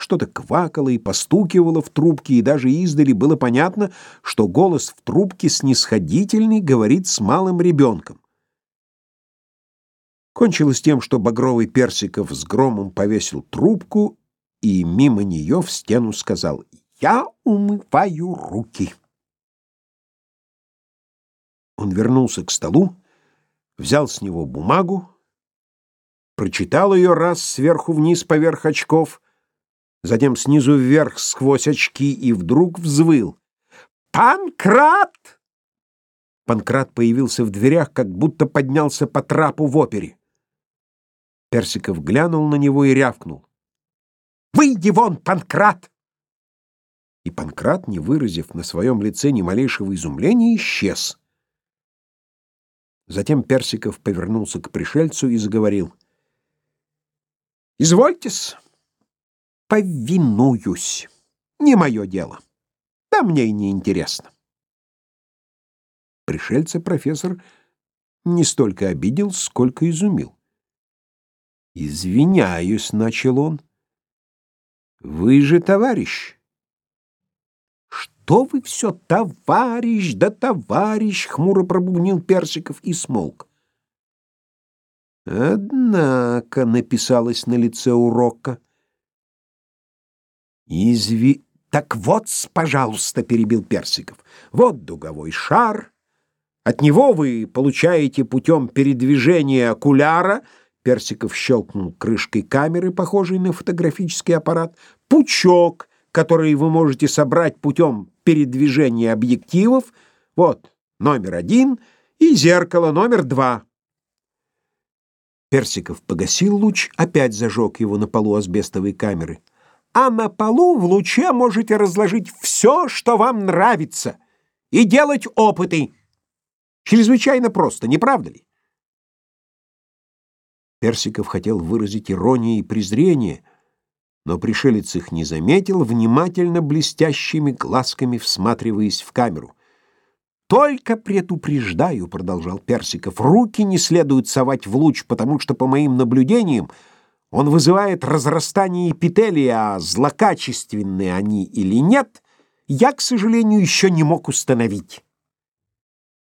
Что-то квакало и постукивало в трубке, и даже издали было понятно, что голос в трубке снисходительный говорит с малым ребенком. Кончилось тем, что багровый Персиков с громом повесил трубку и мимо нее в стену сказал «Я умываю руки». Он вернулся к столу, взял с него бумагу, прочитал ее раз сверху вниз поверх очков — затем снизу вверх сквозь очки и вдруг взвыл. «Панкрат!» Панкрат появился в дверях, как будто поднялся по трапу в опере. Персиков глянул на него и рявкнул. «Выйди вон, Панкрат!» И Панкрат, не выразив на своем лице ни малейшего изумления, исчез. Затем Персиков повернулся к пришельцу и заговорил. «Извольтесь!» Повинуюсь. Не мое дело. Да мне и не интересно. Пришельца профессор не столько обидел, сколько изумил. «Извиняюсь», — начал он. «Вы же товарищ». «Что вы все, товарищ, да товарищ!» — хмуро пробубнил Персиков и смолк. «Однако», — написалось на лице урока, — Изви... Так вот, пожалуйста, перебил Персиков. Вот дуговой шар. От него вы получаете путем передвижения окуляра, Персиков щелкнул крышкой камеры, похожей на фотографический аппарат, пучок, который вы можете собрать путем передвижения объективов. Вот номер один и зеркало номер два. Персиков погасил луч, опять зажег его на полу асбестовой камеры а на полу в луче можете разложить все, что вам нравится, и делать опыты. Чрезвычайно просто, не правда ли? Персиков хотел выразить иронию и презрение, но пришелец их не заметил, внимательно блестящими глазками всматриваясь в камеру. «Только предупреждаю», — продолжал Персиков, — «руки не следует совать в луч, потому что, по моим наблюдениям, он вызывает разрастание эпителия, а злокачественные они или нет, я, к сожалению, еще не мог установить.